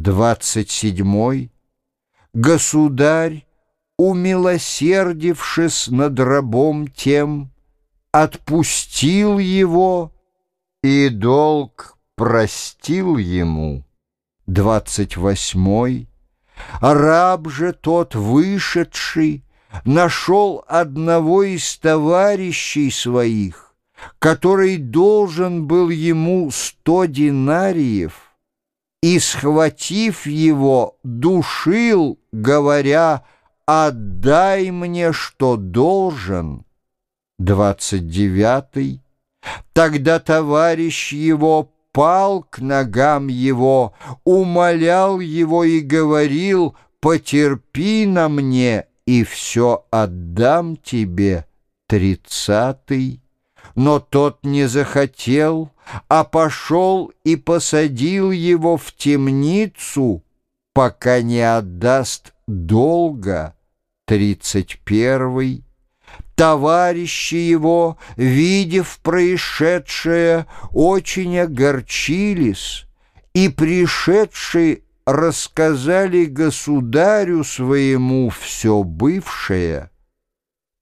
Двадцать седьмой. Государь, умилосердившись над рабом тем, отпустил его и долг простил ему. Двадцать восьмой. Раб же тот вышедший нашел одного из товарищей своих, который должен был ему сто динариев, и, схватив его, душил, говоря «Отдай мне, что должен». Двадцать девятый. Тогда товарищ его пал к ногам его, умолял его и говорил «Потерпи на мне, и все отдам тебе». Тридцатый. Но тот не захотел, а пошел и посадил его в темницу, пока не отдаст долга. Тридцать первый. Товарищи его, видев происшедшее, очень огорчились, и пришедшие рассказали государю своему все бывшее.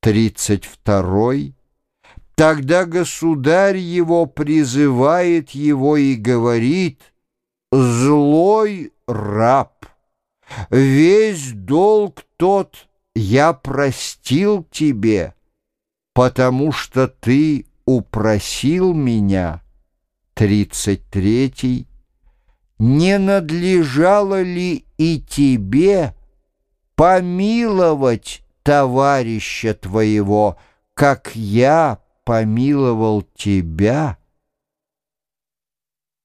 Тридцать второй. Тогда государь его призывает его и говорит «Злой раб, весь долг тот я простил тебе, потому что ты упросил меня». Тридцать третий. Не надлежало ли и тебе помиловать товарища твоего, как я помиловал тебя.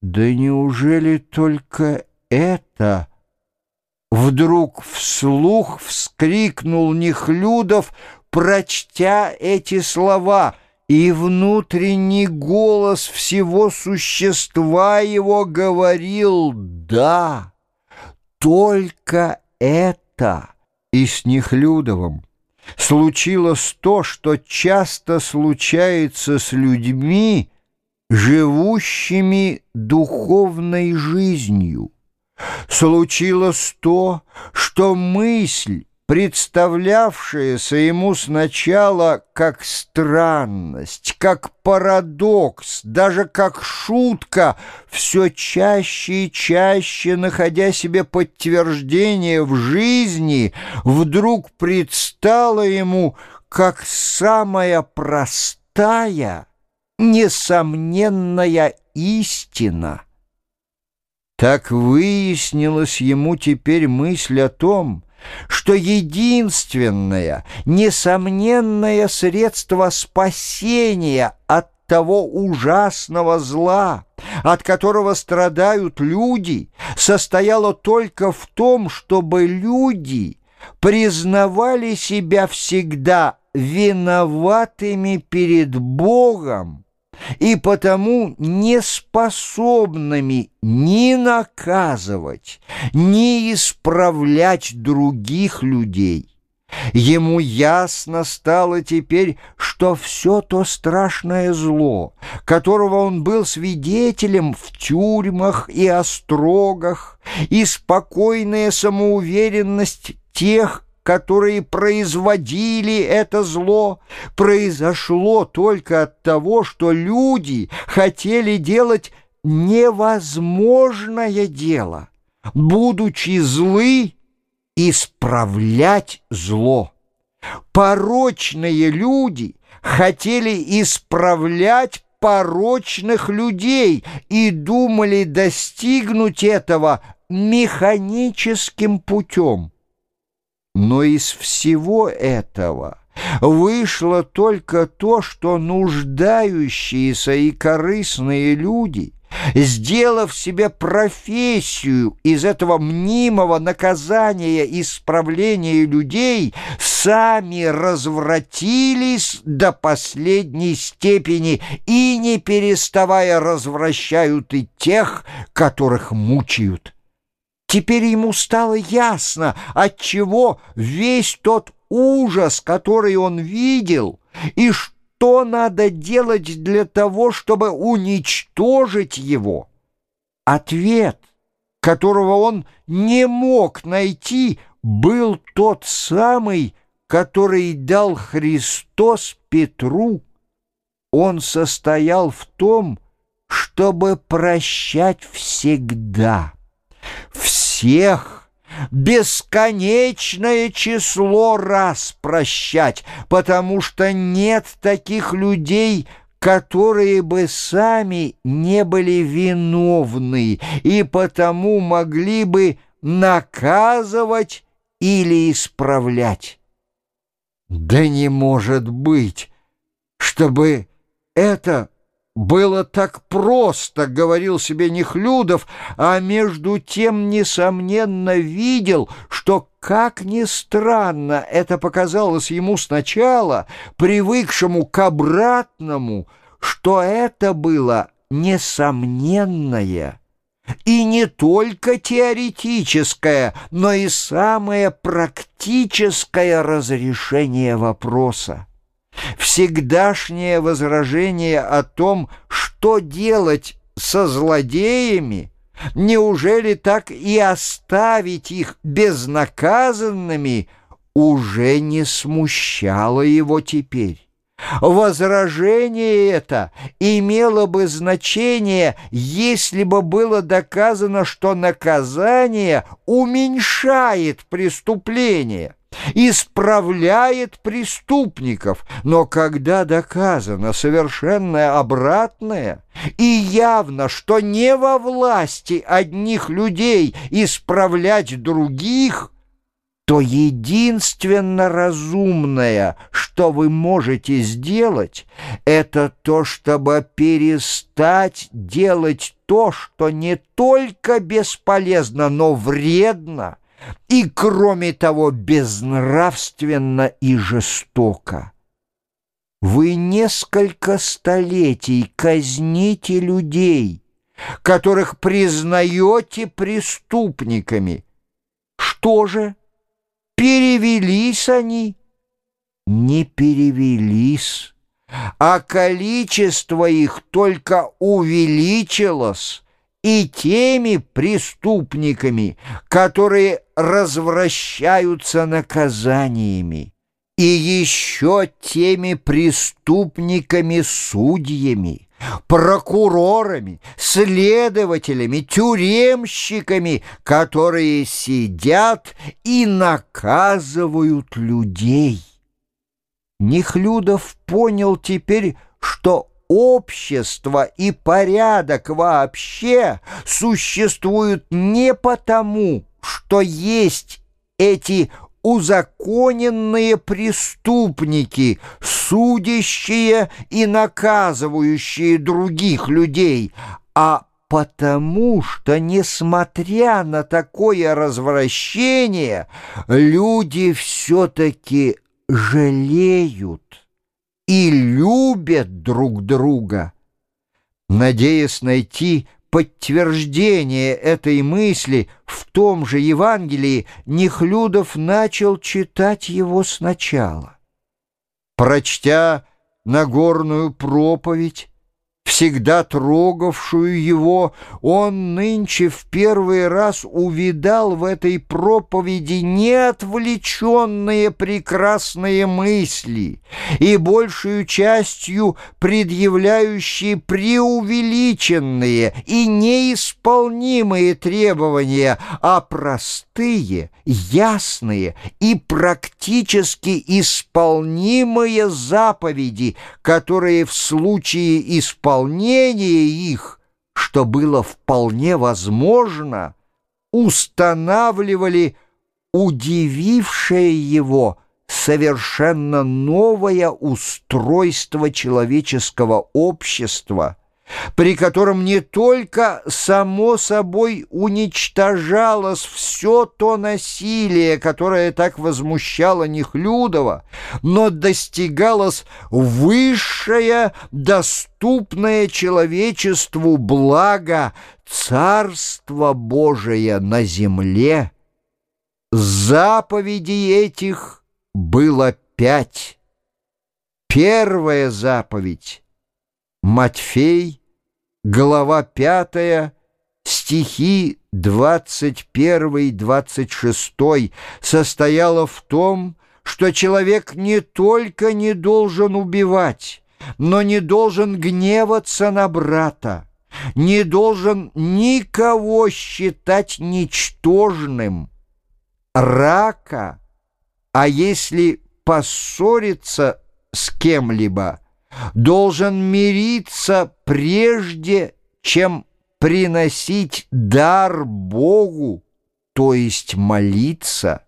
Да неужели только это? Вдруг вслух вскрикнул Нехлюдов, прочтя эти слова, и внутренний голос всего существа его говорил «Да, только это». И с Нехлюдовым случилось то, что часто случается с людьми, живущими духовной жизнью. Случилось то, что мысль представлявшееся ему сначала как странность, как парадокс, даже как шутка, все чаще и чаще, находя себе подтверждение в жизни, вдруг предстала ему как самая простая, несомненная истина. Так выяснилась ему теперь мысль о том, что единственное, несомненное средство спасения от того ужасного зла, от которого страдают люди, состояло только в том, чтобы люди признавали себя всегда виноватыми перед Богом, и потому неспособными ни наказывать, ни исправлять других людей. Ему ясно стало теперь, что все то страшное зло, которого он был свидетелем в тюрьмах и острогах, и спокойная самоуверенность тех, которые производили это зло, произошло только от того, что люди хотели делать невозможное дело, будучи злы, исправлять зло. Порочные люди хотели исправлять порочных людей и думали достигнуть этого механическим путем. Но из всего этого вышло только то, что нуждающиеся и корыстные люди, сделав себе профессию из этого мнимого наказания и исправления людей, сами развратились до последней степени и, не переставая, развращают и тех, которых мучают. Теперь ему стало ясно, отчего весь тот ужас, который он видел, и что надо делать для того, чтобы уничтожить его. Ответ которого он не мог найти, был тот самый, который дал Христос Петру. Он состоял в том, чтобы прощать всегда, всех, бесконечное число раз прощать, потому что нет таких людей, которые бы сами не были виновны и потому могли бы наказывать или исправлять. Да не может быть, чтобы это было так просто, говорил себе Нехлюдов, а между тем, несомненно, видел, что, как ни странно это показалось ему сначала, привыкшему к обратному, что это было несомненное и не только теоретическое, но и самое практическое разрешение вопроса всегдашнее возражение о том, что делать со злодеями, неужели так и оставить их безнаказанными, уже не смущало его теперь. Возражение это имело бы значение, если бы было доказано, что наказание уменьшает преступление исправляет преступников, но когда доказано совершенное обратное и явно, что не во власти одних людей исправлять других, то единственно разумное, что вы можете сделать, это то, чтобы перестать делать то, что не только бесполезно, но вредно, и, кроме того, безнравственно и жестоко. Вы несколько столетий казните людей, которых признаете преступниками. Что же, перевелись они? Не перевелись, а количество их только увеличилось, и теми преступниками, которые развращаются наказаниями, и еще теми преступниками-судьями, прокурорами, следователями, тюремщиками, которые сидят и наказывают людей. Нехлюдов понял теперь, что общество и порядок вообще существуют не потому, что есть эти узаконенные преступники, судящие и наказывающие других людей, а потому что, несмотря на такое развращение, люди все-таки жалеют и любят друг друга. Надеясь найти подтверждение этой мысли в том же Евангелии, Нехлюдов начал читать его сначала. Прочтя Нагорную проповедь, всегда трогавшую его, он нынче в первый раз увидал в этой проповеди неотвлеченные прекрасные мысли и большую частью предъявляющие преувеличенные и неисполнимые требования, а простые, ясные и практически исполнимые заповеди, которые в случае исполнения исполнение их, что было вполне возможно, устанавливали удивившее его совершенно новое устройство человеческого общества – при котором не только само собой уничтожалось все то насилие, которое так возмущало Нехлюдова, но достигалось высшее, доступное человечеству благо Царство Божие на земле. Заповедей этих было пять. Первая заповедь — Матфей — глава пятая, стихи 21-26 состояла в том, что человек не только не должен убивать, но не должен гневаться на брата, не должен никого считать ничтожным. Рака, а если поссориться с кем-либо, должен мириться прежде, чем приносить дар Богу, то есть молиться.